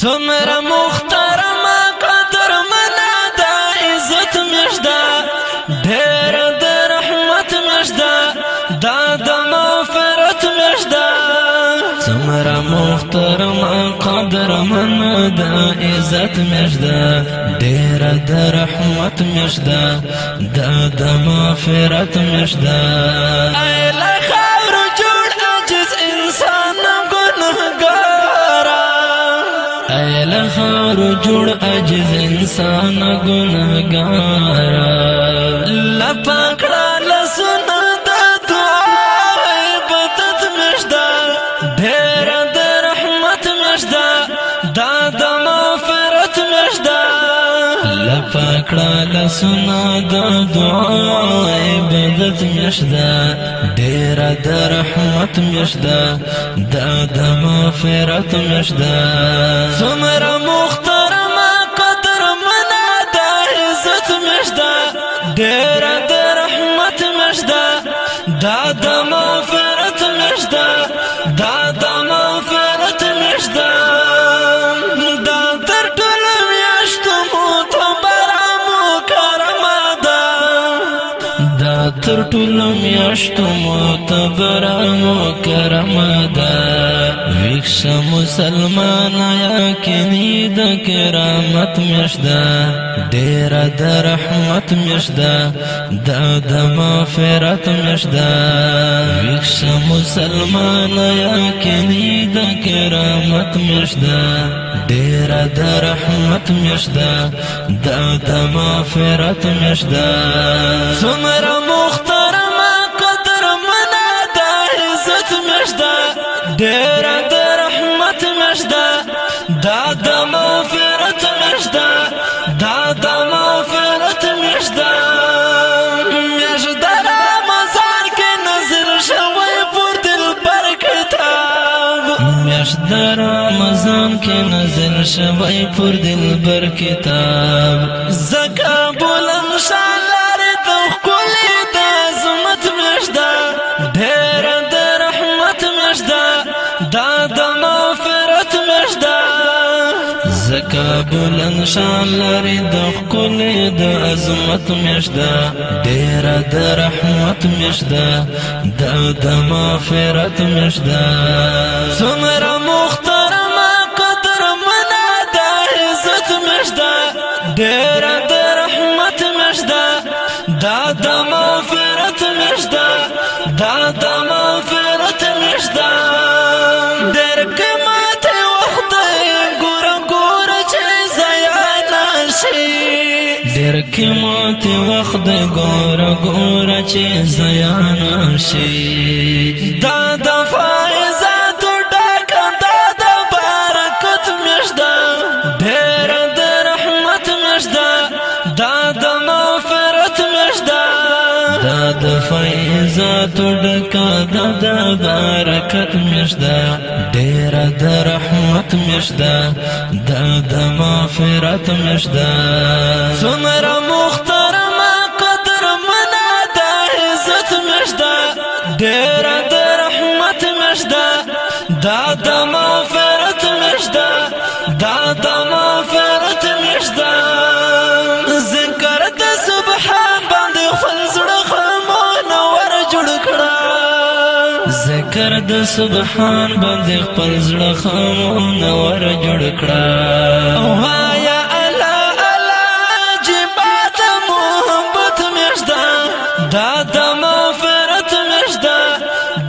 سمر مخترم قدر منا دا عزت مشدا ډېر د رحمت مشدا دا د مغفرت مشدا سمر مخترم قدر منا دا عزت مشدا ډېر د رحمت مشدا دا د مغفرت مشدا دخار جوړ عجز انسان گنہگارا لپکڑا لسنا دا دعا عبادت مشدار لپکړه لسنا د دعا عبادت مشدا ډېر د رحمت مشدا دا د مغفرت مشدا څومره ډېر د رحمت مشدا دا د مغفرت تر ټولو میاشتو معتبر مکرم ده ویښ مسلمان یا کینی د کرامت مشدا ډیر د رحمت مشدا د د مغفرت مشدا ویښ مسلمان یا کینی د کرامت مشدا ډیر د رحمت مشدا د د مغفرت مشدا څومره محترم قدر منا د عزت مشدا ډیر میاشت رمضان کې نظر شوی پر دل بر کتاب. زکا بلند شالار د خپل د عظمت مشدا ډېر د رحمت مشدا دا د مغفرت مشدا زکا شان لري د خپل د عظمت مشدا ډېر د رحمت مشدا د د مغفرت مشدا ډېر کماته وخت ګور ګور چې زیا نشي دا د فایزات ډک دا د برکت مشدا ډېر د رحمت مشدا دا د مغفرت مشدا دا د فیضات ډکا دا د برکت مشدا ډیر د رحمت مشدا دا د مغفرت مشدا څومره محترم قدر منا د عزت مشدا ډیر د رحمت مشدا دا د مغفرت مشدا دا د مغفرت مشدا ذکر د سبحان باندې خپل زړه خمونه ور جوړ کړه. وایا الله الله جبات محبت مشدا دا د مغفرت مشدا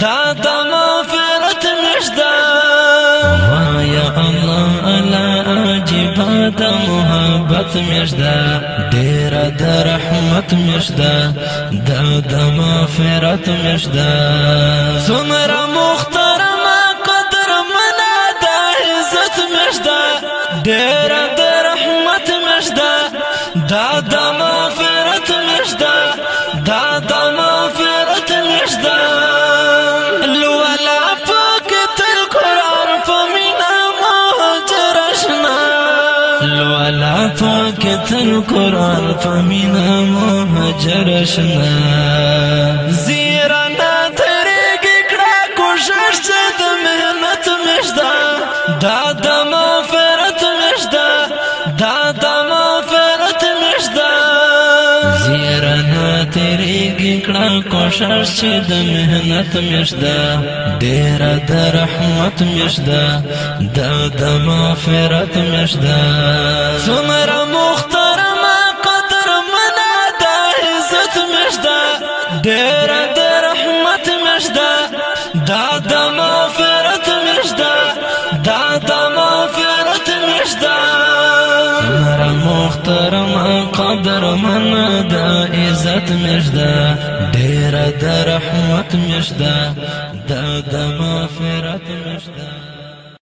دا د مغفرت مشدا وایا الله الله عجیبات محبت مشدا ډیر د رحمت مشدا د د مغفرت مشدا څومره محترم قدر منا د عزت مشدا ډیر د رحمت مشدا دا د تل قرآن فمینا مهجر شنا زيرنا تریگی کڑا کوشش چه دا مشدا. دا دا مغفرت مشدا دا دا مغفرت مشدا. زيرنا تریگی کڑا کوشش چه دا مشدا. دیر دا رحمت مشدا دا دا مغفرت مشدا. سمر مختار ډیر د رحمت مشدا دا د مغفرت مشدا دا د مغفرت مشدا څومره محترمه قدر منا د عزت مشدا ډیر د رحمت مشدا د د مغفرت مشدا